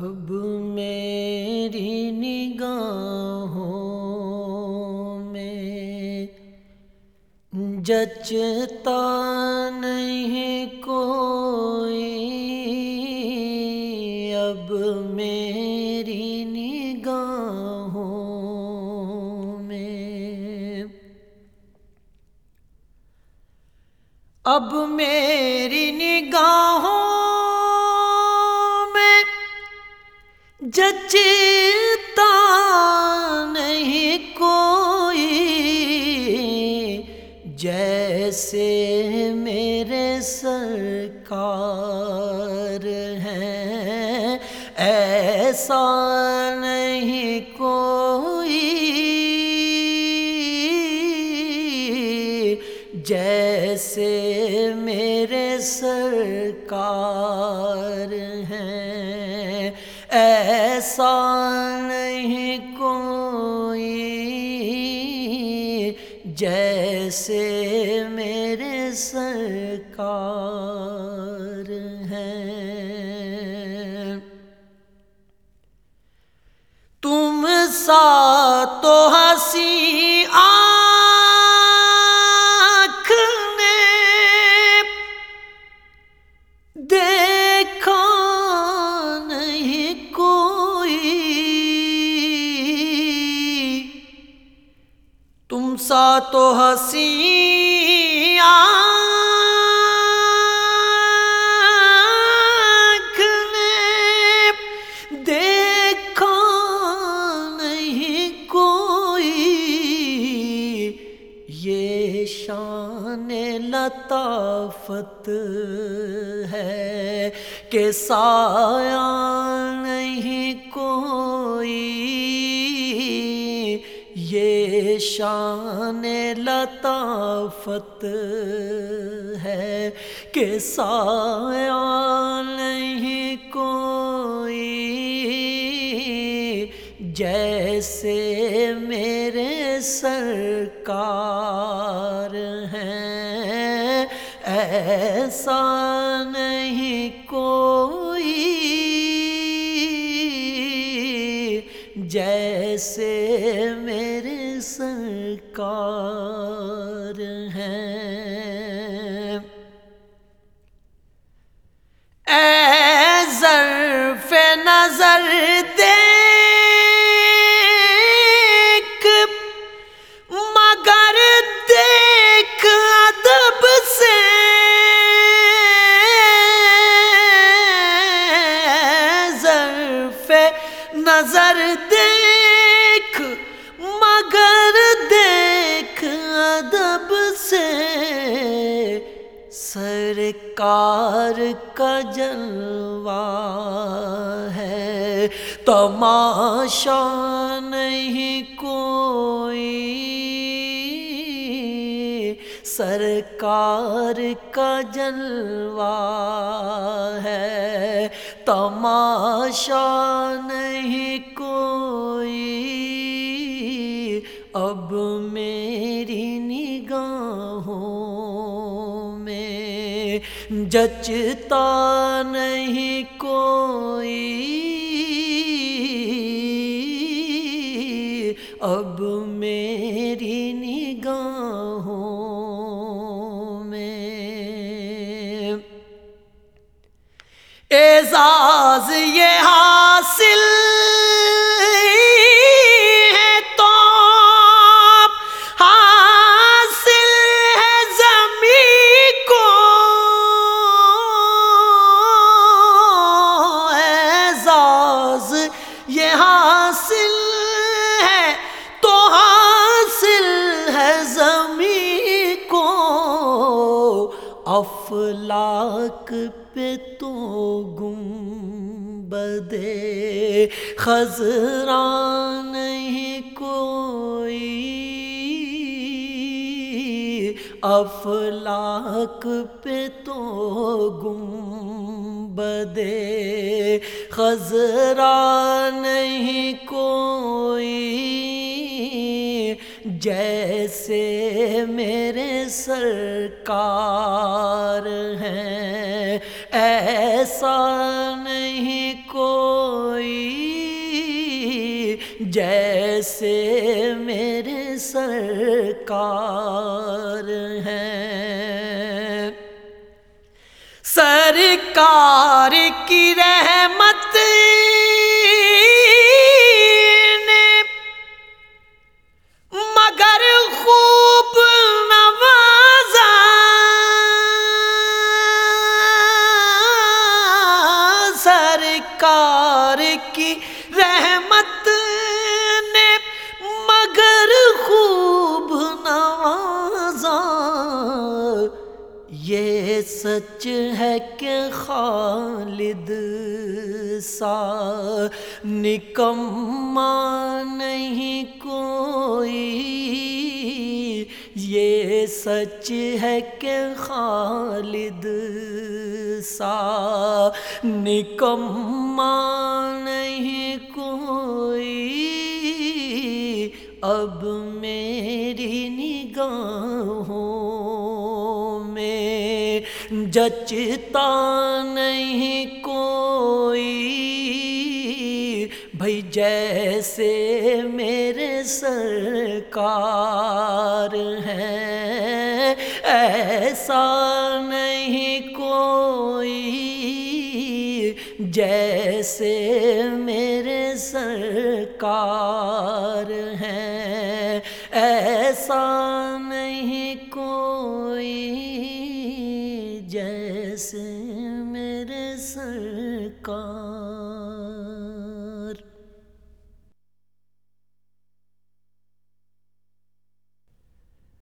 اب میری نگاہوں میں جچتا نہیں کوئی۔ اب میری نگاہوں میں اب میری جچتا نہیں کوئی۔ جیسے میرے سرکار ہیں ایسا نہیں کوئی۔ جیسے میرے سرکار ہیں ایسا نہیں کوئی جیسے میرے سرکار ہیں تم سا تم سا تو ہنسی دیکھا نہیں کوئی۔ یہ شان لطافت ہے کہ سایہ نہیں کوئی۔ شان لطافت ہے کہ سایہ نہیں کوئی جیسے میرے سرکار ہیں ایسا نہیں کوئی میرے سرکار ہیں اے ظرف نظر دیکھ مگر دیکھ ادب سے۔ ظرف نظر دیکھ مگر دیکھ ادب سے سرکار کا جلوہ ہے، تماشا نہیں کوئی۔ سرکار کا جلوہ ہے، تماشا نہیں جچتا نہیں کوئی افلاک پہ تو گم بدے۔ خزران نہیں کوئی۔ افلاک پہ تو گم بدے۔ خزرا نہیں کوئی۔ جیسے میرے سرکار ہیں ایسا نہیں کوئی۔ جیسے میرے سرکار ہیں۔ سرکار کی رحمت سچ ہے کہ خالد سا نکما نہیں کوئی۔ یہ سچ ہے کہ خالد سا نکما نہیں کوئی۔ اب جچتا نہیں کوئی۔ بھائی جیسے میرے سرکار ہیں ایسا نہیں کوئی۔ جیسے میرے سرکار جیسے میرے سرکار